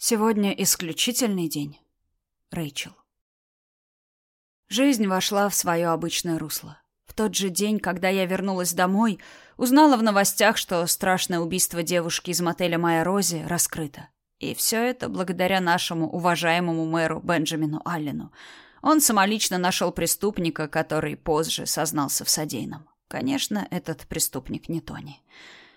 Сегодня исключительный день. Рэйчел. Жизнь вошла в свое обычное русло. В тот же день, когда я вернулась домой, узнала в новостях, что страшное убийство девушки из мотеля «Моя Рози» раскрыто. И все это благодаря нашему уважаемому мэру Бенджамину Аллену. Он самолично нашел преступника, который позже сознался в содеянном. Конечно, этот преступник не Тони.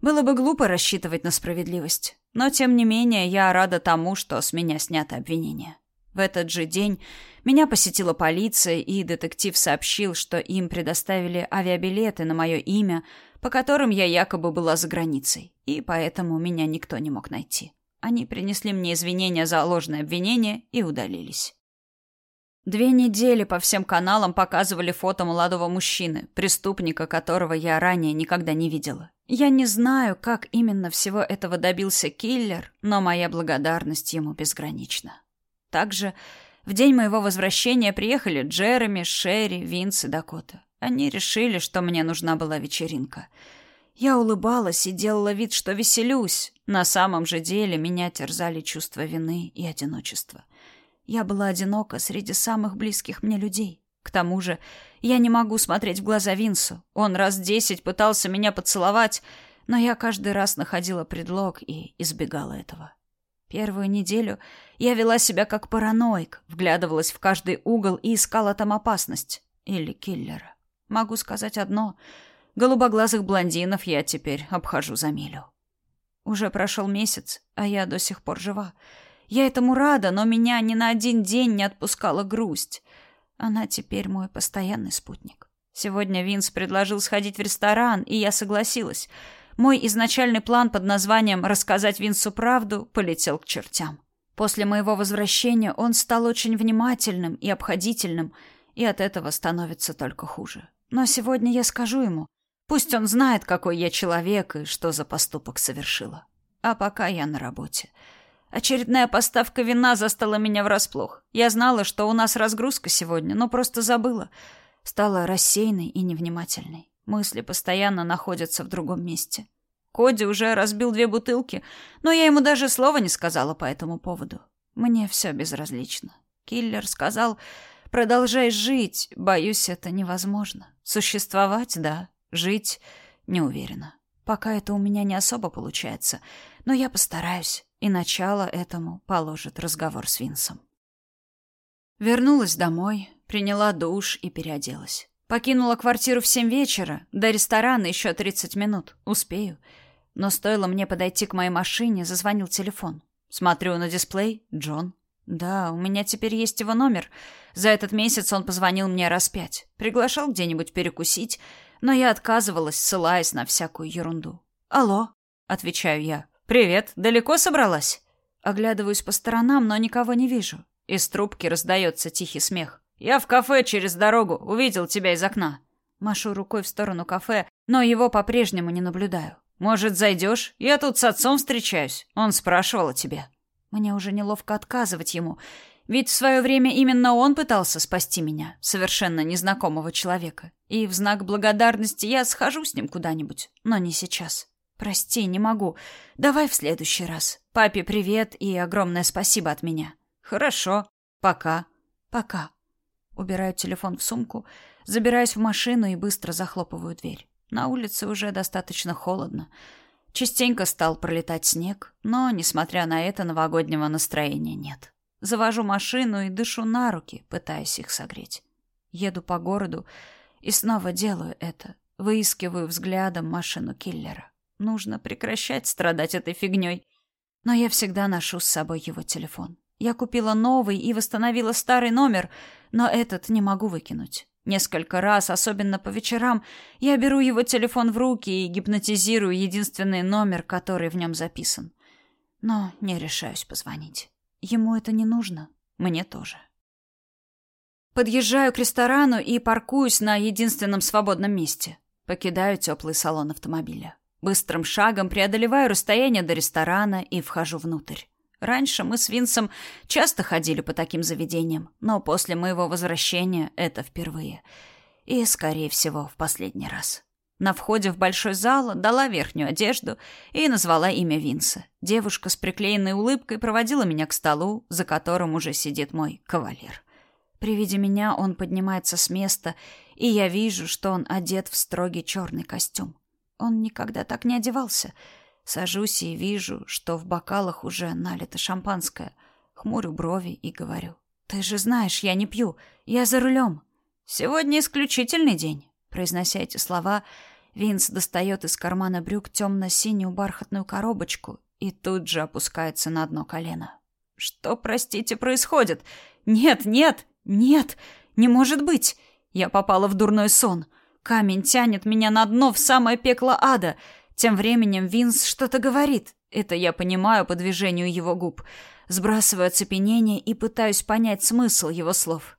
Было бы глупо рассчитывать на справедливость. Но, тем не менее, я рада тому, что с меня снято обвинение. В этот же день меня посетила полиция, и детектив сообщил, что им предоставили авиабилеты на мое имя, по которым я якобы была за границей, и поэтому меня никто не мог найти. Они принесли мне извинения за ложное обвинение и удалились. Две недели по всем каналам показывали фото молодого мужчины, преступника которого я ранее никогда не видела. Я не знаю, как именно всего этого добился киллер, но моя благодарность ему безгранична. Также в день моего возвращения приехали Джереми, Шерри, Винс и Дакота. Они решили, что мне нужна была вечеринка. Я улыбалась и делала вид, что веселюсь. На самом же деле меня терзали чувства вины и одиночества. Я была одинока среди самых близких мне людей. К тому же, я не могу смотреть в глаза Винсу. Он раз десять пытался меня поцеловать, но я каждый раз находила предлог и избегала этого. Первую неделю я вела себя как параноик, вглядывалась в каждый угол и искала там опасность. Или киллера. Могу сказать одно. Голубоглазых блондинов я теперь обхожу за милю. Уже прошел месяц, а я до сих пор жива. Я этому рада, но меня ни на один день не отпускала грусть. Она теперь мой постоянный спутник. Сегодня Винс предложил сходить в ресторан, и я согласилась. Мой изначальный план под названием «Рассказать Винсу правду» полетел к чертям. После моего возвращения он стал очень внимательным и обходительным, и от этого становится только хуже. Но сегодня я скажу ему, пусть он знает, какой я человек и что за поступок совершила. А пока я на работе. Очередная поставка вина застала меня врасплох. Я знала, что у нас разгрузка сегодня, но просто забыла. Стала рассеянной и невнимательной. Мысли постоянно находятся в другом месте. Коди уже разбил две бутылки, но я ему даже слова не сказала по этому поводу. Мне все безразлично. Киллер сказал, продолжай жить. Боюсь, это невозможно. Существовать, да. Жить не уверена. Пока это у меня не особо получается, но я постараюсь и начало этому положит разговор с Винсом. Вернулась домой, приняла душ и переоделась. Покинула квартиру в семь вечера, до ресторана еще тридцать минут. Успею. Но стоило мне подойти к моей машине, зазвонил телефон. Смотрю на дисплей — Джон. Да, у меня теперь есть его номер. За этот месяц он позвонил мне раз пять. Приглашал где-нибудь перекусить, но я отказывалась, ссылаясь на всякую ерунду. «Алло», — отвечаю я. «Привет, далеко собралась?» Оглядываюсь по сторонам, но никого не вижу. Из трубки раздается тихий смех. «Я в кафе через дорогу, увидел тебя из окна». Машу рукой в сторону кафе, но его по-прежнему не наблюдаю. «Может, зайдешь? Я тут с отцом встречаюсь. Он спрашивал о тебе». Мне уже неловко отказывать ему, ведь в свое время именно он пытался спасти меня, совершенно незнакомого человека. И в знак благодарности я схожу с ним куда-нибудь, но не сейчас. Прости, не могу. Давай в следующий раз. Папе привет и огромное спасибо от меня. Хорошо. Пока. Пока. Убираю телефон в сумку, забираюсь в машину и быстро захлопываю дверь. На улице уже достаточно холодно. Частенько стал пролетать снег, но, несмотря на это, новогоднего настроения нет. Завожу машину и дышу на руки, пытаясь их согреть. Еду по городу и снова делаю это. Выискиваю взглядом машину киллера. Нужно прекращать страдать этой фигней. Но я всегда ношу с собой его телефон. Я купила новый и восстановила старый номер, но этот не могу выкинуть. Несколько раз, особенно по вечерам, я беру его телефон в руки и гипнотизирую единственный номер, который в нем записан. Но не решаюсь позвонить. Ему это не нужно, мне тоже. Подъезжаю к ресторану и паркуюсь на единственном свободном месте. Покидаю теплый салон автомобиля. Быстрым шагом преодолеваю расстояние до ресторана и вхожу внутрь. Раньше мы с Винсом часто ходили по таким заведениям, но после моего возвращения это впервые. И, скорее всего, в последний раз. На входе в большой зал дала верхнюю одежду и назвала имя Винса. Девушка с приклеенной улыбкой проводила меня к столу, за которым уже сидит мой кавалер. При виде меня он поднимается с места, и я вижу, что он одет в строгий черный костюм. Он никогда так не одевался. Сажусь и вижу, что в бокалах уже налито шампанское. Хмурю брови и говорю. «Ты же знаешь, я не пью. Я за рулем. Сегодня исключительный день». Произнося эти слова, Винс достает из кармана брюк темно-синюю бархатную коробочку и тут же опускается на одно колено. «Что, простите, происходит? Нет, нет, нет, не может быть! Я попала в дурной сон. Камень тянет меня на дно в самое пекло ада. Тем временем Винс что-то говорит. Это я понимаю по движению его губ. Сбрасываю оцепенение и пытаюсь понять смысл его слов.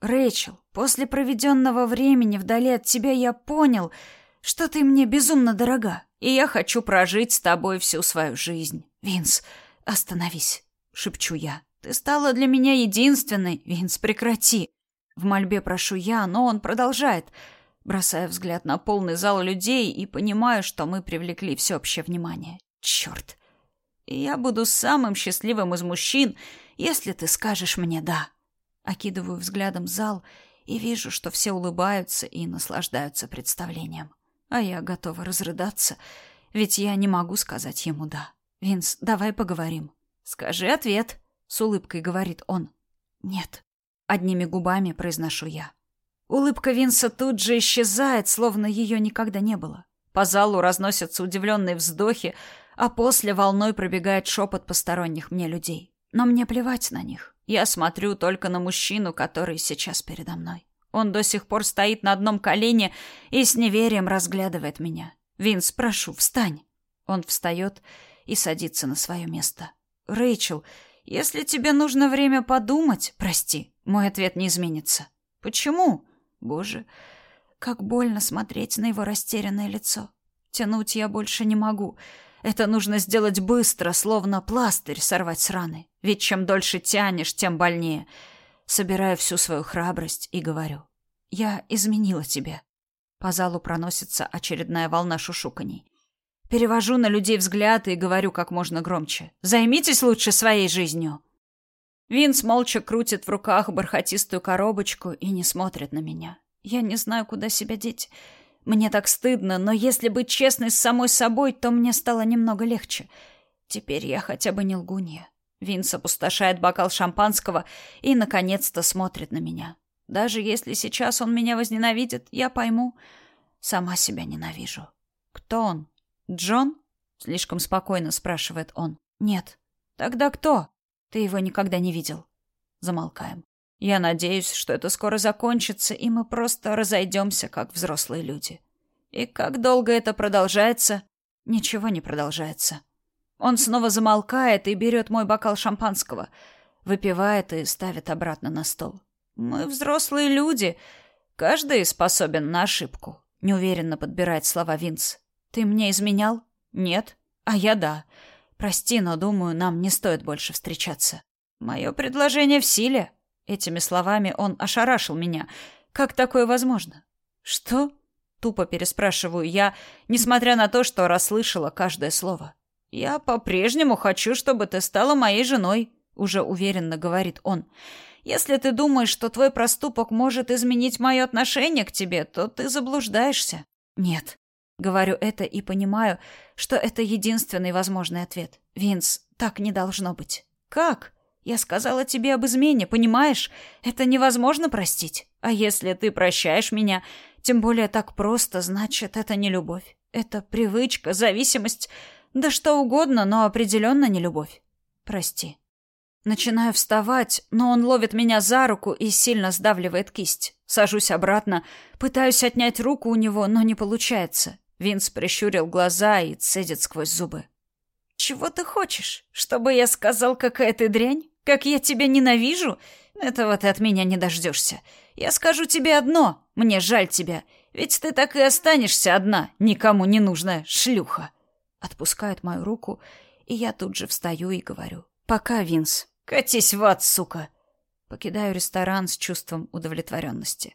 Рэйчел, после проведенного времени вдали от тебя я понял, что ты мне безумно дорога, и я хочу прожить с тобой всю свою жизнь. Винс, остановись, шепчу я. Ты стала для меня единственной. Винс, прекрати. В мольбе прошу я, но он продолжает, бросая взгляд на полный зал людей и понимаю, что мы привлекли всеобщее внимание. Черт. Я буду самым счастливым из мужчин, если ты скажешь мне «да». Окидываю взглядом зал и вижу, что все улыбаются и наслаждаются представлением. А я готова разрыдаться, ведь я не могу сказать ему «да». «Винс, давай поговорим». «Скажи ответ», — с улыбкой говорит он. «Нет», — одними губами произношу я. Улыбка Винса тут же исчезает, словно ее никогда не было. По залу разносятся удивленные вздохи, а после волной пробегает шепот посторонних мне людей. Но мне плевать на них. Я смотрю только на мужчину, который сейчас передо мной. Он до сих пор стоит на одном колене и с неверием разглядывает меня. «Винс, прошу, встань!» Он встает и садится на свое место. «Рэйчел, если тебе нужно время подумать, прости, мой ответ не изменится». «Почему?» «Боже, как больно смотреть на его растерянное лицо. Тянуть я больше не могу. Это нужно сделать быстро, словно пластырь сорвать с раны. Ведь чем дольше тянешь, тем больнее. Собираю всю свою храбрость и говорю. Я изменила тебе. По залу проносится очередная волна шушуканий. Перевожу на людей взгляд и говорю как можно громче. Займитесь лучше своей жизнью. Винс молча крутит в руках бархатистую коробочку и не смотрит на меня. Я не знаю, куда себя деть. Мне так стыдно, но если быть честной с самой собой, то мне стало немного легче. Теперь я хотя бы не лгунья. Винс опустошает бокал шампанского и, наконец-то, смотрит на меня. Даже если сейчас он меня возненавидит, я пойму. Сама себя ненавижу. Кто он? Джон? Слишком спокойно спрашивает он. Нет. Тогда кто? Ты его никогда не видел. Замолкаем. Я надеюсь, что это скоро закончится, и мы просто разойдемся, как взрослые люди. И как долго это продолжается? Ничего не продолжается. Он снова замолкает и берет мой бокал шампанского, выпивает и ставит обратно на стол. Мы взрослые люди, каждый способен на ошибку. Неуверенно подбирает слова Винс. Ты мне изменял? Нет. А я да. Прости, но думаю, нам не стоит больше встречаться. Мое предложение в силе. Этими словами он ошарашил меня. Как такое возможно? Что? Тупо переспрашиваю я, несмотря на то, что расслышала каждое слово. Я по-прежнему хочу, чтобы ты стала моей женой, уже уверенно говорит он. Если ты думаешь, что твой проступок может изменить мое отношение к тебе, то ты заблуждаешься. Нет. Говорю это и понимаю, что это единственный возможный ответ. Винс, так не должно быть. Как? Я сказала тебе об измене, понимаешь? Это невозможно простить. А если ты прощаешь меня, тем более так просто, значит, это не любовь. Это привычка, зависимость, да что угодно, но определенно не любовь. Прости. Начинаю вставать, но он ловит меня за руку и сильно сдавливает кисть. Сажусь обратно, пытаюсь отнять руку у него, но не получается. Винс прищурил глаза и цедит сквозь зубы. «Чего ты хочешь? Чтобы я сказал, какая ты дрянь? Как я тебя ненавижу? Этого ты от меня не дождешься. Я скажу тебе одно. Мне жаль тебя. Ведь ты так и останешься одна, никому не нужная шлюха. Отпускает мою руку, и я тут же встаю и говорю. Пока, Винс. Катись в ад, сука. Покидаю ресторан с чувством удовлетворенности.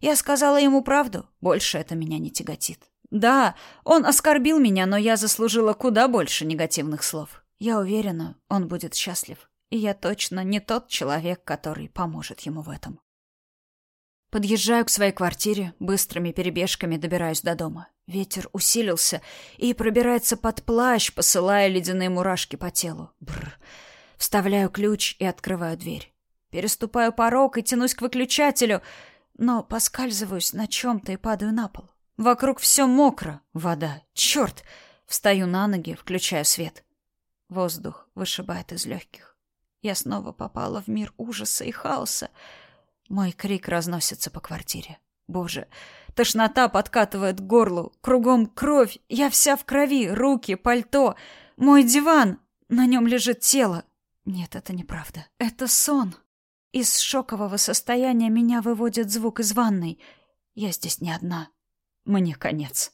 Я сказала ему правду. Больше это меня не тяготит. Да, он оскорбил меня, но я заслужила куда больше негативных слов. Я уверена, он будет счастлив. И я точно не тот человек, который поможет ему в этом. Подъезжаю к своей квартире, быстрыми перебежками добираюсь до дома. Ветер усилился и пробирается под плащ, посылая ледяные мурашки по телу. Бррр. Вставляю ключ и открываю дверь. Переступаю порог и тянусь к выключателю, но поскальзываюсь на чем-то и падаю на пол. Вокруг все мокро, вода, черт! Встаю на ноги, включаю свет. Воздух вышибает из легких. Я снова попала в мир ужаса и хаоса. Мой крик разносится по квартире. Боже, тошнота подкатывает к горлу, кругом кровь, я вся в крови, руки, пальто, мой диван, на нем лежит тело. Нет, это неправда. Это сон. Из шокового состояния меня выводит звук из ванной. Я здесь не одна. Мне конец.